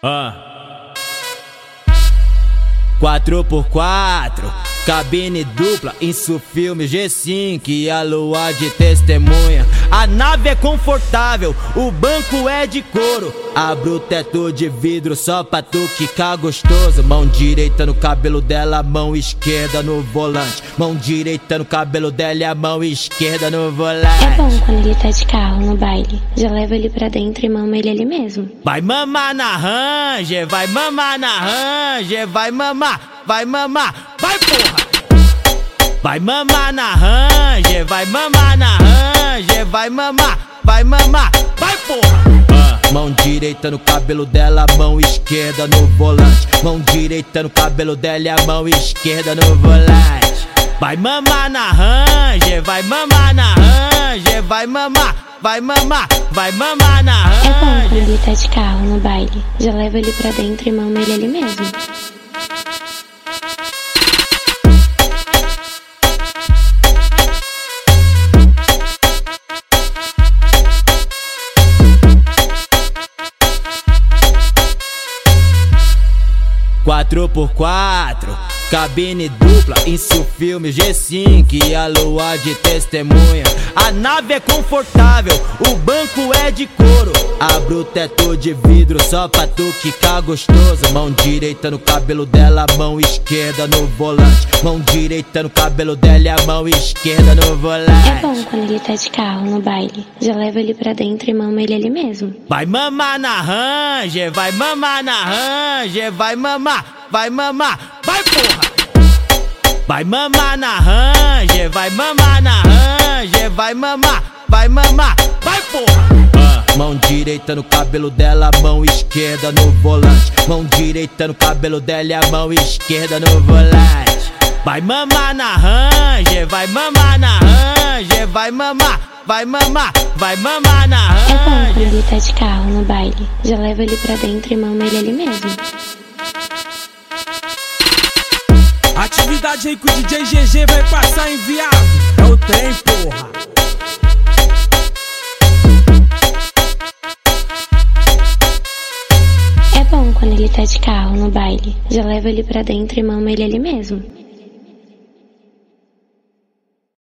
Ah. 4x4, cabine dupla, isso filme G5 e a lua de testemunha. A nave é confortável, o banco é de couro. Abro o teto de vidro só pra tu ficar gostoso. Mão direita no cabelo dela, mão esquerda no volante. Mão direita no cabelo dela e a mão esquerda no volante. É bom quando ele tá de carro no baile. Já leva ele pra dentro e mama ele ali mesmo. Vai mamar na Ranger, vai mamar na Ranger, vai mamar, vai mamar, vai porra! Vai mamar na Ranger, vai mamar na Ranger, vai mamar, vai mamar, vai porra! Mão direita no cabelo dela, mão esquerda no volante. Mão direita no cabelo dela e a mão esquerda no volante. Vai mamar na Ranger, vai mamar na Ranger, vai mamar, vai mamar, vai mamar na É bom Ranger. quando ele tá de carro no baile. Já leva ele pra dentro e mama ele ali mesmo. Quatro por quatro, cabine dupla, isso filme G5 e a lua de testemunha. A nave é confortável, o banco é de couro. Abro o teto de vidro só pra tu ficar gostoso. Mão direita no cabelo dela, mão esquerda no volante. Mão direita no cabelo dela e a mão esquerda no É volante. bom quando ele tá de carro no baile. Já leva ele pra dentro e mama ele ali mesmo. Vai mamar na Ranger, vai mamar na Ranger, vai mamar, vai mamar, vai porra! Vai mamar na Ranger, vai mamar na Ranger, vai mamar, vai mamar, vai porra! Mão direita no cabelo dela, mão esquerda no volante. Mão direita no cabelo dela e a mão esquerda no volante. Vai mamar na Ranger, vai mamar na Ranger, vai mamar, vai mamar, vai mamar na É bom quando Ranger. ele tá de carro no baile. Já leva ele pra dentro e mama ele ali mesmo. Atividade aí que o DJ GG vai passar enviado. É o trem, porra. É bom quando ele tá de carro no baile. Já leva ele pra dentro e mama ele ali mesmo.